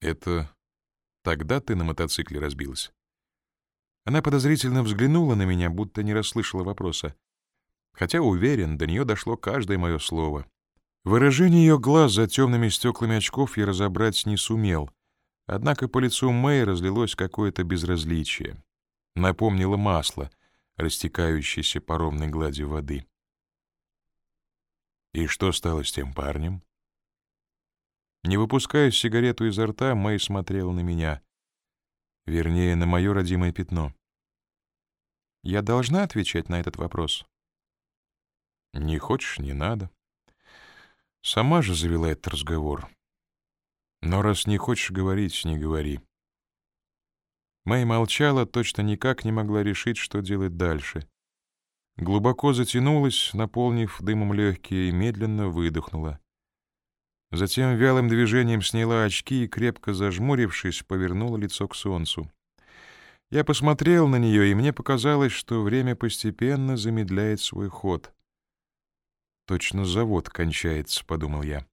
Это тогда ты на мотоцикле разбилась? Она подозрительно взглянула на меня, будто не расслышала вопроса. Хотя, уверен, до нее дошло каждое мое слово. Выражение ее глаз за темными стеклами очков я разобрать не сумел, однако по лицу Мэй разлилось какое-то безразличие. Напомнило масло, растекающееся по ровной глади воды. «И что стало с тем парнем?» Не выпуская сигарету изо рта, Мэй смотрела на меня. Вернее, на мое родимое пятно. Я должна отвечать на этот вопрос? Не хочешь — не надо. Сама же завела этот разговор. Но раз не хочешь говорить, не говори. Мэй молчала, точно никак не могла решить, что делать дальше. Глубоко затянулась, наполнив дымом легкие, и медленно выдохнула. Затем вялым движением сняла очки и, крепко зажмурившись, повернула лицо к солнцу. Я посмотрел на нее, и мне показалось, что время постепенно замедляет свой ход. «Точно завод кончается», — подумал я.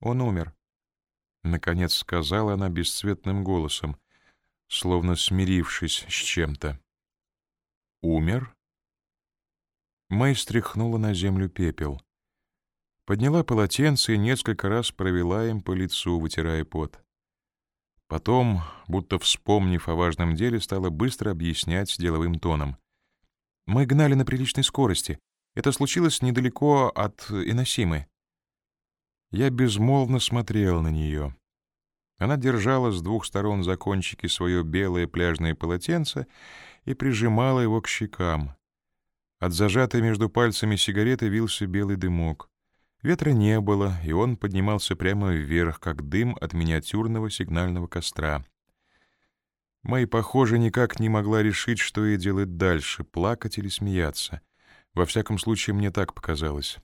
«Он умер», — наконец сказала она бесцветным голосом, словно смирившись с чем-то. «Умер?» Мэй стряхнула на землю пепел. Подняла полотенце и несколько раз провела им по лицу, вытирая пот. Потом, будто вспомнив о важном деле, стала быстро объяснять деловым тоном. «Мы гнали на приличной скорости. Это случилось недалеко от Иносимы». Я безмолвно смотрел на нее. Она держала с двух сторон за кончики свое белое пляжное полотенце и прижимала его к щекам. От зажатой между пальцами сигареты вился белый дымок. Ветра не было, и он поднимался прямо вверх, как дым от миниатюрного сигнального костра. Мэй, похоже, никак не могла решить, что ей делать дальше — плакать или смеяться. Во всяком случае, мне так показалось.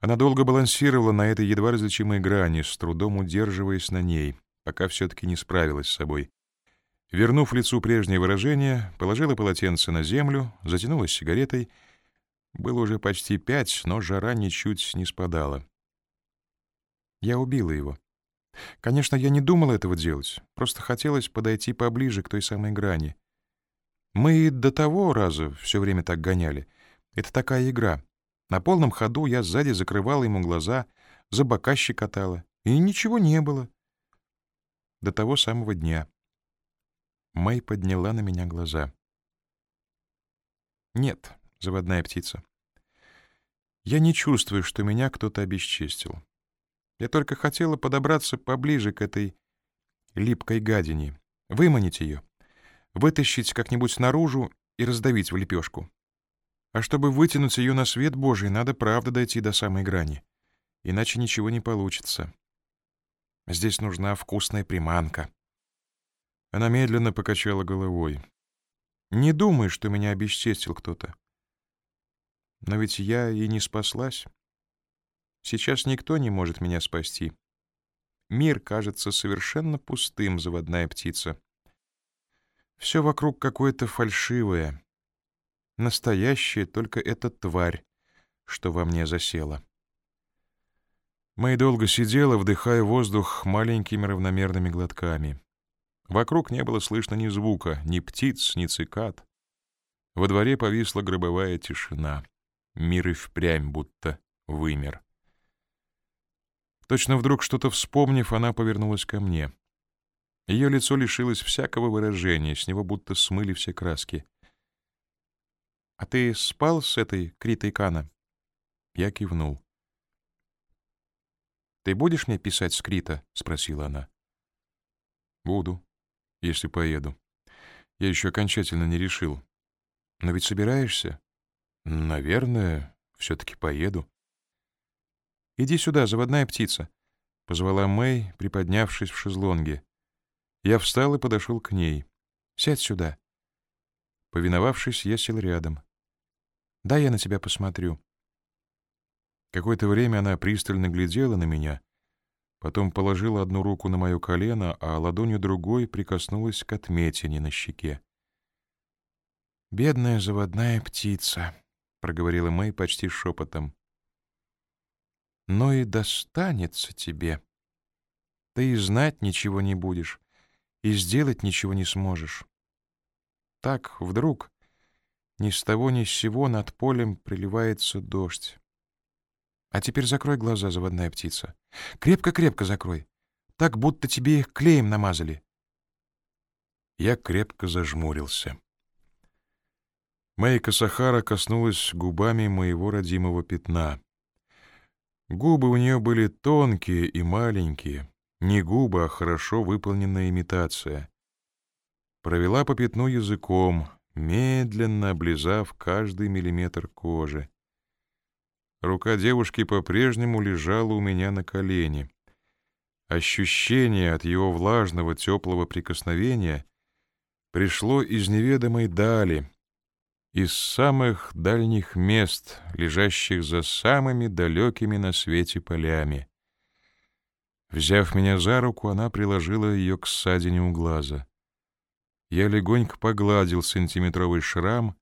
Она долго балансировала на этой едва различимой грани, с трудом удерживаясь на ней, пока все-таки не справилась с собой. Вернув лицу прежнее выражение, положила полотенце на землю, затянулась сигаретой — было уже почти пять, но жара ничуть не спадала. Я убила его. Конечно, я не думала этого делать, просто хотелось подойти поближе к той самой грани. Мы и до того раза все время так гоняли. Это такая игра. На полном ходу я сзади закрывала ему глаза, за бока щекотала, и ничего не было. До того самого дня. Мэй подняла на меня глаза. Нет, заводная птица. Я не чувствую, что меня кто-то обесчестил. Я только хотела подобраться поближе к этой липкой гадине, выманить ее, вытащить как-нибудь наружу и раздавить в лепешку. А чтобы вытянуть ее на свет Божий, надо правда дойти до самой грани. Иначе ничего не получится. Здесь нужна вкусная приманка. Она медленно покачала головой. Не думай, что меня обесчестил кто-то. Но ведь я и не спаслась. Сейчас никто не может меня спасти. Мир кажется совершенно пустым, заводная птица. Все вокруг какое-то фальшивое. Настоящее только эта тварь, что во мне засела. Мэй долго сидела, вдыхая воздух маленькими равномерными глотками. Вокруг не было слышно ни звука, ни птиц, ни цикад. Во дворе повисла гробовая тишина. Мир и впрямь будто вымер. Точно вдруг что-то вспомнив, она повернулась ко мне. Ее лицо лишилось всякого выражения, с него будто смыли все краски. «А ты спал с этой Критой Кана?» Я кивнул. «Ты будешь мне писать с Крита?» — спросила она. «Буду, если поеду. Я еще окончательно не решил. Но ведь собираешься?» Наверное, все-таки поеду. «Иди сюда, заводная птица», — позвала Мэй, приподнявшись в шезлонге. Я встал и подошел к ней. «Сядь сюда». Повиновавшись, я сел рядом. «Да, я на тебя посмотрю». Какое-то время она пристально глядела на меня, потом положила одну руку на мое колено, а ладонью другой прикоснулась к отметине на щеке. «Бедная заводная птица», — проговорила Мэй почти шепотом. «Но и достанется тебе». ты и знать ничего не будешь, и сделать ничего не сможешь. Так вдруг ни с того ни с сего над полем приливается дождь. А теперь закрой глаза, заводная птица. Крепко-крепко закрой. Так, будто тебе их клеем намазали. Я крепко зажмурился. Мэйка Сахара коснулась губами моего родимого пятна. Губы у нее были тонкие и маленькие. Не губы, а хорошо выполненная имитация. Провела по пятну языком, медленно облизав каждый миллиметр кожи. Рука девушки по-прежнему лежала у меня на колене. Ощущение от его влажного теплого прикосновения пришло из неведомой дали, из самых дальних мест, лежащих за самыми далекими на свете полями. Взяв меня за руку, она приложила ее к ссадине у глаза. Я легонько погладил сантиметровый шрам,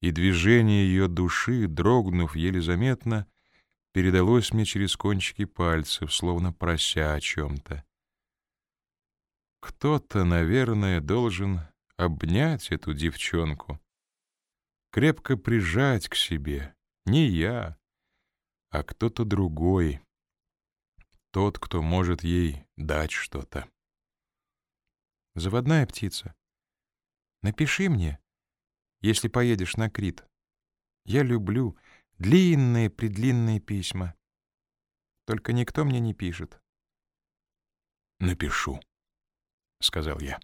и движение ее души, дрогнув еле заметно, передалось мне через кончики пальцев, словно прося о чем-то. Кто-то, наверное, должен обнять эту девчонку, крепко прижать к себе. Не я, а кто-то другой. Тот, кто может ей дать что-то. Заводная птица, напиши мне, если поедешь на Крит. Я люблю длинные-предлинные письма. Только никто мне не пишет. «Напишу», — сказал я.